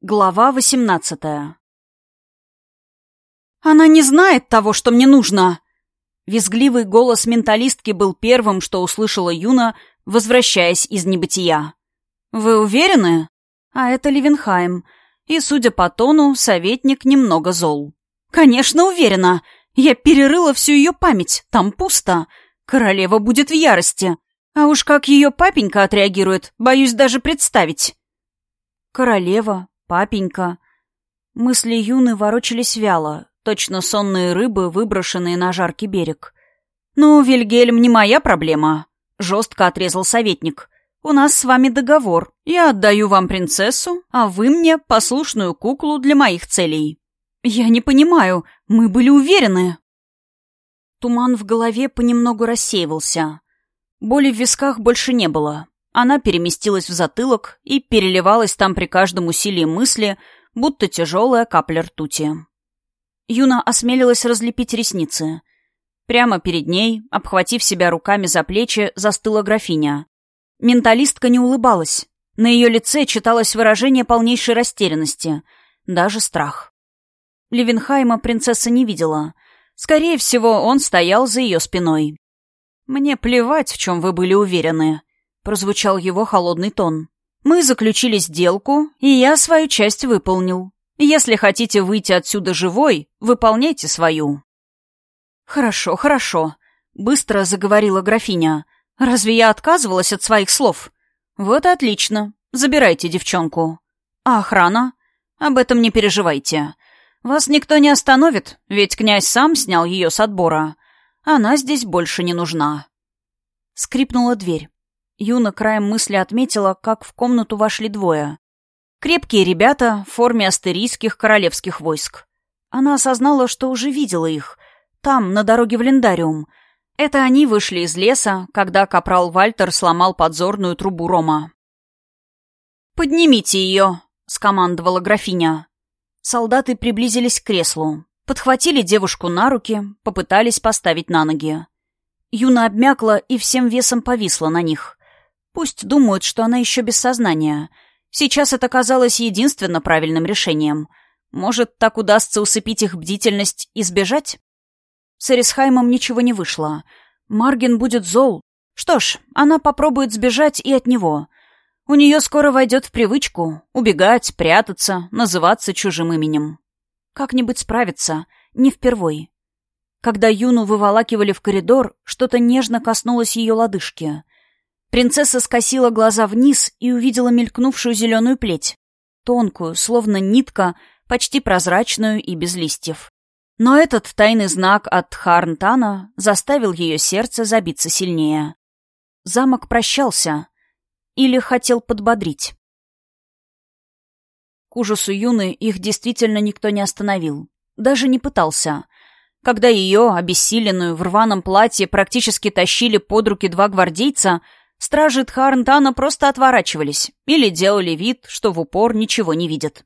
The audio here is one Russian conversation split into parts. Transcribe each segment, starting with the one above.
Глава восемнадцатая «Она не знает того, что мне нужно!» Визгливый голос менталистки был первым, что услышала Юна, возвращаясь из небытия. «Вы уверены?» А это Левенхайм. И, судя по тону, советник немного зол. «Конечно, уверена. Я перерыла всю ее память. Там пусто. Королева будет в ярости. А уж как ее папенька отреагирует, боюсь даже представить». Королева, папенька. Мысли Юны ворочались вяло, точно сонные рыбы, выброшенные на жаркий берег. «Ну, Вильгельм, не моя проблема», — жестко отрезал советник. «У нас с вами договор. Я отдаю вам принцессу, а вы мне послушную куклу для моих целей». «Я не понимаю. Мы были уверены». Туман в голове понемногу рассеивался. Боли в висках больше не было. Она переместилась в затылок и переливалась там при каждом усилии мысли, будто тяжелая капля ртути. Юна осмелилась разлепить ресницы. Прямо перед ней, обхватив себя руками за плечи, застыла графиня. Менталистка не улыбалась. На ее лице читалось выражение полнейшей растерянности, даже страх. Левенхайма принцесса не видела. Скорее всего, он стоял за ее спиной. «Мне плевать, в чем вы были уверены», — прозвучал его холодный тон. «Мы заключили сделку, и я свою часть выполнил. Если хотите выйти отсюда живой, выполняйте свою». «Хорошо, хорошо», — быстро заговорила графиня. «Разве я отказывалась от своих слов?» «Вот и отлично. Забирайте девчонку». «А охрана?» «Об этом не переживайте. Вас никто не остановит, ведь князь сам снял ее с отбора. Она здесь больше не нужна». Скрипнула дверь. Юна краем мысли отметила, как в комнату вошли двое. Крепкие ребята в форме астерийских королевских войск. Она осознала, что уже видела их. Там, на дороге в Лендариум. Это они вышли из леса, когда капрал Вальтер сломал подзорную трубу Рома. «Поднимите ее!» — скомандовала графиня. Солдаты приблизились к креслу, подхватили девушку на руки, попытались поставить на ноги. Юна обмякла и всем весом повисла на них. Пусть думают, что она еще без сознания — Сейчас это казалось единственно правильным решением. Может, так удастся усыпить их бдительность и сбежать? С Эрисхаймом ничего не вышло. Марген будет зол. Что ж, она попробует сбежать и от него. У нее скоро войдет в привычку убегать, прятаться, называться чужим именем. Как-нибудь справиться, не впервой. Когда Юну выволакивали в коридор, что-то нежно коснулось ее лодыжки. Принцесса скосила глаза вниз и увидела мелькнувшую зеленую плеть. Тонкую, словно нитка, почти прозрачную и без листьев. Но этот тайный знак от Харнтана заставил ее сердце забиться сильнее. Замок прощался. Или хотел подбодрить. К ужасу Юны их действительно никто не остановил. Даже не пытался. Когда ее, обессиленную, в рваном платье, практически тащили под руки два гвардейца — Стражи Тхарнтана просто отворачивались или делали вид, что в упор ничего не видят.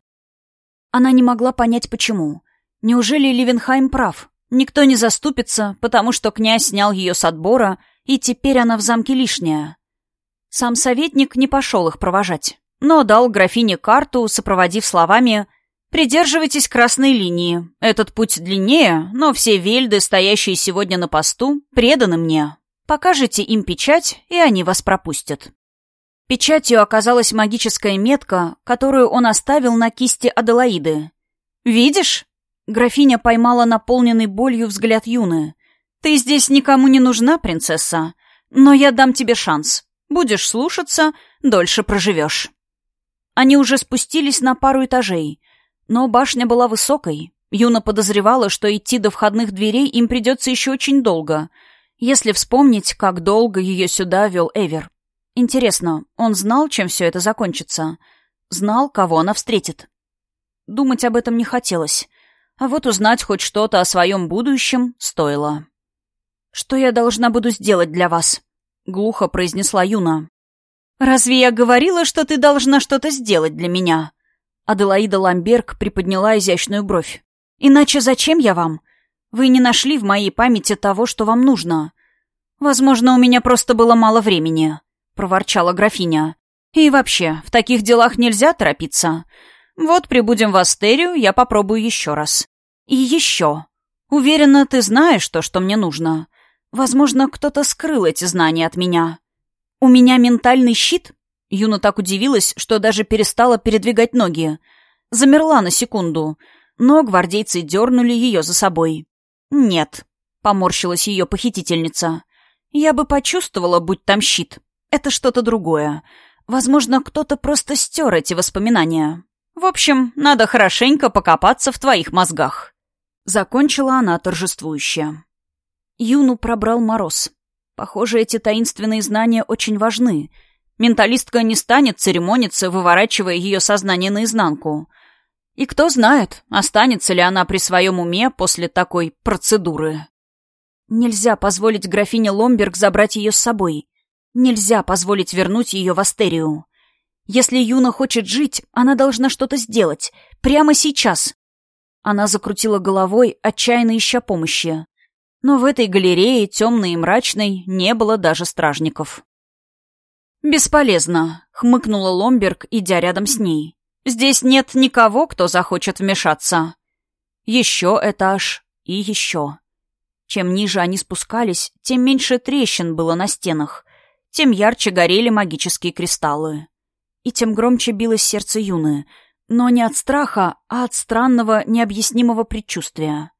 Она не могла понять, почему. Неужели Ливенхайм прав? Никто не заступится, потому что князь снял ее с отбора, и теперь она в замке лишняя. Сам советник не пошел их провожать, но дал графине карту, сопроводив словами «Придерживайтесь красной линии. Этот путь длиннее, но все вельды, стоящие сегодня на посту, преданы мне. Покажите им печать, и они вас пропустят. Печатью оказалась магическая метка, которую он оставил на кисти Аделаиды. «Видишь?» Графиня поймала наполненный болью взгляд Юны. «Ты здесь никому не нужна, принцесса, но я дам тебе шанс. Будешь слушаться, дольше проживешь». Они уже спустились на пару этажей, но башня была высокой. Юна подозревала, что идти до входных дверей им придется еще очень долго — если вспомнить, как долго ее сюда вел Эвер. Интересно, он знал, чем все это закончится? Знал, кого она встретит? Думать об этом не хотелось. А вот узнать хоть что-то о своем будущем стоило. «Что я должна буду сделать для вас?» — глухо произнесла Юна. «Разве я говорила, что ты должна что-то сделать для меня?» Аделаида Ламберг приподняла изящную бровь. «Иначе зачем я вам? Вы не нашли в моей памяти того, что вам нужно. Возможно, у меня просто было мало времени, проворчала графиня. И вообще, в таких делах нельзя торопиться. Вот прибудем в Астерию, я попробую еще раз. И еще. Уверена, ты знаешь то, что мне нужно. Возможно, кто-то скрыл эти знания от меня. У меня ментальный щит? Юна так удивилась, что даже перестала передвигать ноги. Замерла на секунду, но гвардейцы дернули ее за собой. «Нет», — поморщилась ее похитительница. «Я бы почувствовала, будь там щит. Это что-то другое. Возможно, кто-то просто стер эти воспоминания. В общем, надо хорошенько покопаться в твоих мозгах». Закончила она торжествующе. Юну пробрал мороз. Похоже, эти таинственные знания очень важны. Менталистка не станет церемониться, выворачивая ее сознание наизнанку. И кто знает, останется ли она при своем уме после такой процедуры. Нельзя позволить графине Ломберг забрать ее с собой. Нельзя позволить вернуть ее в Астерию. Если Юна хочет жить, она должна что-то сделать. Прямо сейчас. Она закрутила головой, отчаянно ища помощи. Но в этой галерее, темной и мрачной, не было даже стражников. «Бесполезно», — хмыкнула Ломберг, идя рядом с ней. «Здесь нет никого, кто захочет вмешаться». Еще этаж и еще. Чем ниже они спускались, тем меньше трещин было на стенах, тем ярче горели магические кристаллы. И тем громче билось сердце Юны, но не от страха, а от странного, необъяснимого предчувствия.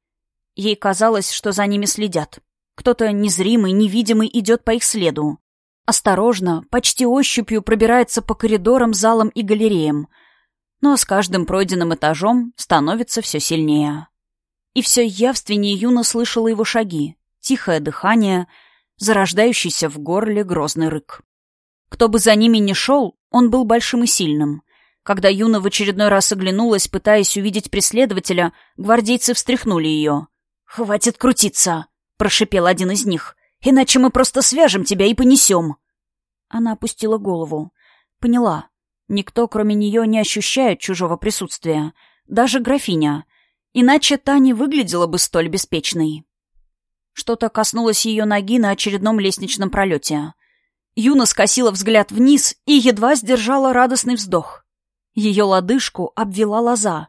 Ей казалось, что за ними следят. Кто-то незримый, невидимый идет по их следу. Осторожно, почти ощупью пробирается по коридорам, залам и галереям. Но с каждым пройденным этажом становится все сильнее. И все явственнее Юна слышала его шаги, тихое дыхание, зарождающийся в горле грозный рык. Кто бы за ними ни шел, он был большим и сильным. Когда Юна в очередной раз оглянулась, пытаясь увидеть преследователя, гвардейцы встряхнули ее. «Хватит крутиться!» — прошипел один из них. Иначе мы просто свяжем тебя и понесем». Она опустила голову. Поняла. Никто, кроме нее, не ощущает чужого присутствия. Даже графиня. Иначе та не выглядела бы столь беспечной. Что-то коснулось ее ноги на очередном лестничном пролете. Юна скосила взгляд вниз и едва сдержала радостный вздох. Ее лодыжку обвела лоза.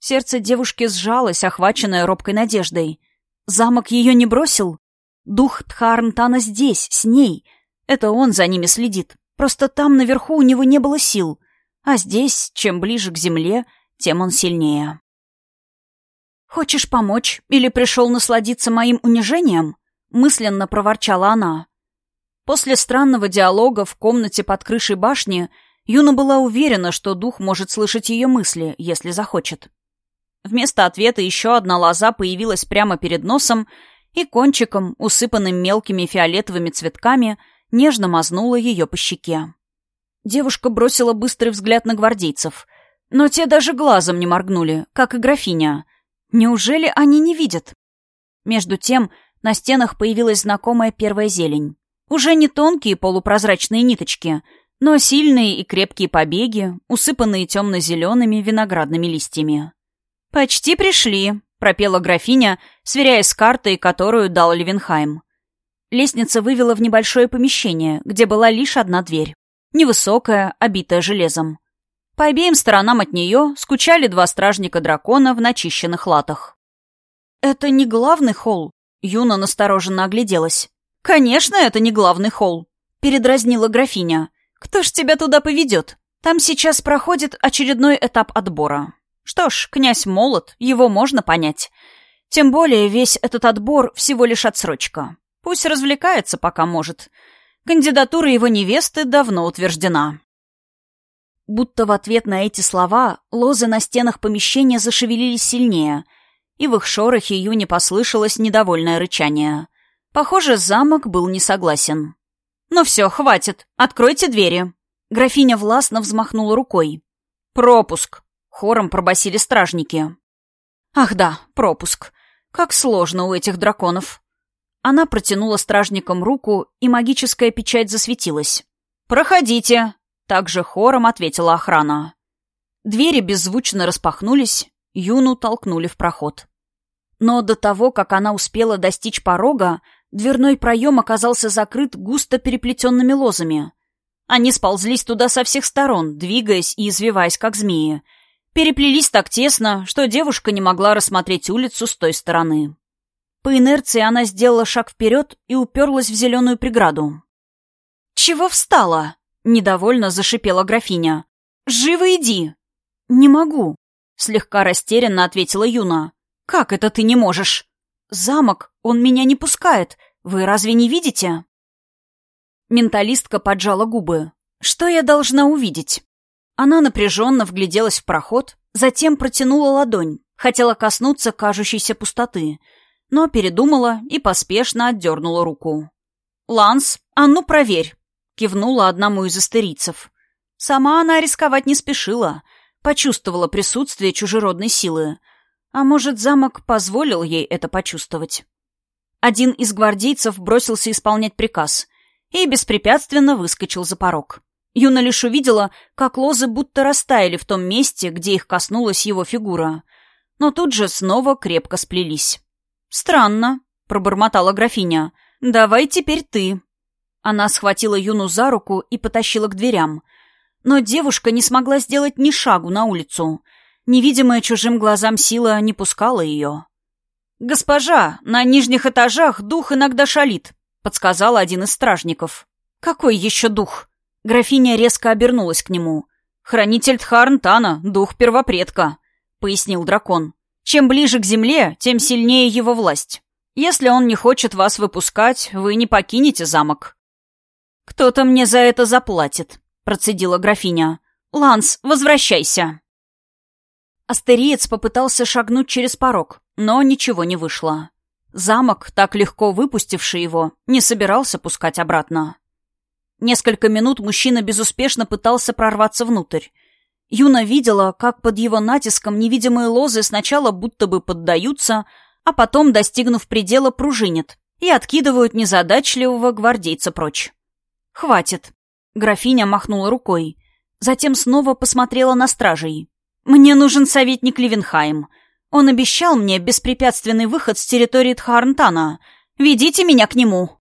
Сердце девушки сжалось, охваченное робкой надеждой. Замок ее не бросил? Дух Тхарнтана здесь, с ней. Это он за ними следит. Просто там наверху у него не было сил. А здесь, чем ближе к земле, тем он сильнее. «Хочешь помочь? Или пришел насладиться моим унижением?» Мысленно проворчала она. После странного диалога в комнате под крышей башни Юна была уверена, что дух может слышать ее мысли, если захочет. Вместо ответа еще одна лоза появилась прямо перед носом и кончиком, усыпанным мелкими фиолетовыми цветками, нежно мазнула ее по щеке. Девушка бросила быстрый взгляд на гвардейцев, но те даже глазом не моргнули, как и графиня. Неужели они не видят? Между тем на стенах появилась знакомая первая зелень. Уже не тонкие полупрозрачные ниточки, но сильные и крепкие побеги, усыпанные темно-зелеными виноградными листьями. «Почти пришли», — пропела графиня, сверяясь с картой, которую дал Левенхайм. Лестница вывела в небольшое помещение, где была лишь одна дверь. Невысокая, обитая железом. По обеим сторонам от нее скучали два стражника дракона в начищенных латах. «Это не главный холл?» Юна настороженно огляделась. «Конечно, это не главный холл», — передразнила графиня. «Кто ж тебя туда поведет? Там сейчас проходит очередной этап отбора. Что ж, князь молод, его можно понять. Тем более весь этот отбор всего лишь отсрочка. Пусть развлекается, пока может. Кандидатура его невесты давно утверждена. Будто в ответ на эти слова лозы на стенах помещения зашевелились сильнее, и в их шорохе Юне послышалось недовольное рычание. Похоже, замок был не согласен. «Ну все, хватит. Откройте двери». Графиня властно взмахнула рукой. «Пропуск», Хором пробасили стражники. «Ах да, пропуск. Как сложно у этих драконов». Она протянула стражникам руку, и магическая печать засветилась. «Проходите!» — также хором ответила охрана. Двери беззвучно распахнулись, Юну толкнули в проход. Но до того, как она успела достичь порога, дверной проем оказался закрыт густо переплетенными лозами. Они сползлись туда со всех сторон, двигаясь и извиваясь, как змеи, переплелись так тесно, что девушка не могла рассмотреть улицу с той стороны. По инерции она сделала шаг вперед и уперлась в зеленую преграду. «Чего встала?» — недовольно зашипела графиня. «Живо иди!» «Не могу», — слегка растерянно ответила Юна. «Как это ты не можешь?» «Замок, он меня не пускает. Вы разве не видите?» Менталистка поджала губы. «Что я должна увидеть?» Она напряженно вгляделась в проход, затем протянула ладонь, хотела коснуться кажущейся пустоты, но передумала и поспешно отдернула руку. «Ланс, а ну проверь!» — кивнула одному из астерийцев. Сама она рисковать не спешила, почувствовала присутствие чужеродной силы. А может, замок позволил ей это почувствовать? Один из гвардейцев бросился исполнять приказ и беспрепятственно выскочил за порог. Юна лишь увидела, как лозы будто растаяли в том месте, где их коснулась его фигура. Но тут же снова крепко сплелись. «Странно», — пробормотала графиня. «Давай теперь ты». Она схватила Юну за руку и потащила к дверям. Но девушка не смогла сделать ни шагу на улицу. Невидимая чужим глазам сила не пускала ее. «Госпожа, на нижних этажах дух иногда шалит», — подсказал один из стражников. «Какой еще дух?» Графиня резко обернулась к нему. «Хранитель Тхарнтана, дух первопредка», — пояснил дракон. «Чем ближе к земле, тем сильнее его власть. Если он не хочет вас выпускать, вы не покинете замок». «Кто-то мне за это заплатит», — процедила графиня. «Ланс, возвращайся». Астериец попытался шагнуть через порог, но ничего не вышло. Замок, так легко выпустивший его, не собирался пускать обратно. Несколько минут мужчина безуспешно пытался прорваться внутрь. Юна видела, как под его натиском невидимые лозы сначала будто бы поддаются, а потом, достигнув предела, пружинят и откидывают незадачливого гвардейца прочь. «Хватит!» — графиня махнула рукой. Затем снова посмотрела на стражей. «Мне нужен советник Ливенхайм. Он обещал мне беспрепятственный выход с территории Тхарнтана. Ведите меня к нему!»